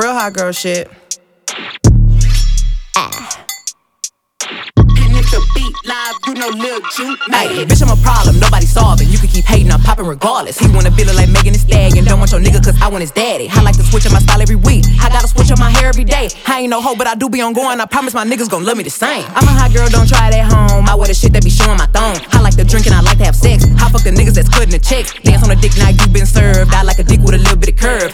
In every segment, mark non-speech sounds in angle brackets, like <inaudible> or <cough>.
Real hot girl shit. live, you know Lil Juke. Hey, bitch, I'm a problem, nobody solving. You can keep hating, I'm popping regardless. He wanna feel it like Megan and Stag, and Don't want your nigga, cause I want his daddy. I like to switch up my style every week. I gotta switch up my hair every day. I ain't no hoe, but I do be on going. I promise my niggas gon' love me the same. I'm a hot girl, don't try it at home. I wear the shit that be showing my thong. I like to drink and I like to have sex. I fuck the niggas that's cutting the checks. Dance on a dick, now you been served. I like a dick with a little bit of curve.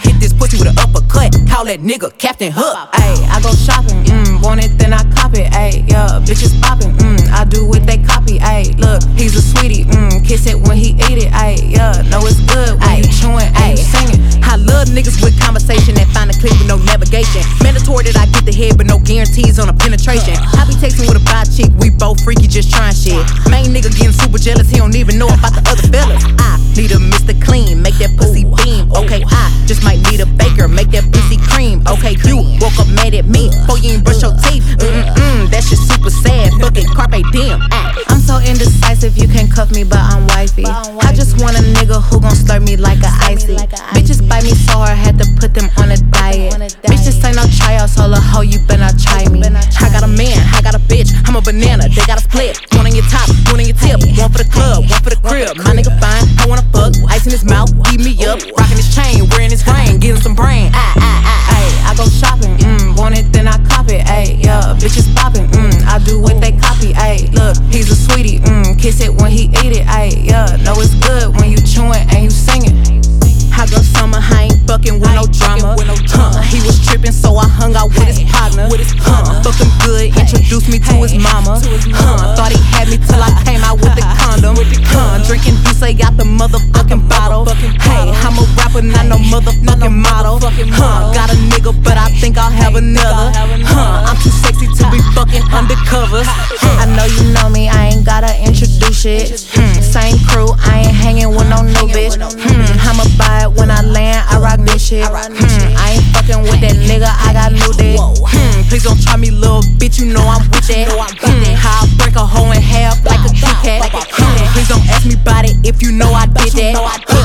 That nigga Captain Hook. Ayy, I go shopping, mm, want it, then I cop it, ayy, yeah, bitches popping, mm, I do what they copy, ayy, look, he's a sweetie, mm, kiss it when he eat it, ayy, yeah, know it's good when you chewing, ayy, singing. I love niggas with conversation that find a clip with no navigation. Mandatory that I get the head, but no guarantees on a penetration. I be texting with a bi chick, we both freaky, just trying shit. Main nigga getting super jealous, he don't even know about the other cuff me, but I'm wifey. I just want a nigga who gon' slurp me like a icy. Bitches bite me so hard, had to put them on a diet. Bitch, this ain't no tryout, so a hoe, you better not try me. I got a man, I got a bitch, I'm a banana, they got a split. One on your top, one on your tip, one for the club, one for the crib. My nigga fine, I wanna fuck, ice in his mouth, eat me up, rocking his chain, kiss it when he eat it, ayy, yeah, know it's good when you chewing and you singing. I go summer, I ain't fucking with no drama. Huh, he was tripping, so I hung out with his partner. Huh, fuck him good, introduced me to his mama. to his Huh, thought he had me till I <laughs> came out with the condom. Huh, drinking D'USSÉ out the motherfucking bottle. Hey, I'm a rapper, not no motherfucking model. Huh, got a nigga, but I think I'll have another. Huh, I'm too sexy to be shit. Hmm, same crew, I ain't hanging with no new bitch. Hmm, I'ma buy it when I land, I rock new shit. Hmm, I ain't fucking with that nigga, I got new dick. Hmm, please don't try me, little bitch. You know I'm with that. Hmm, how I break a hoe in half like a Kit Kat. Hmm, please don't ask me about it if you know I did that.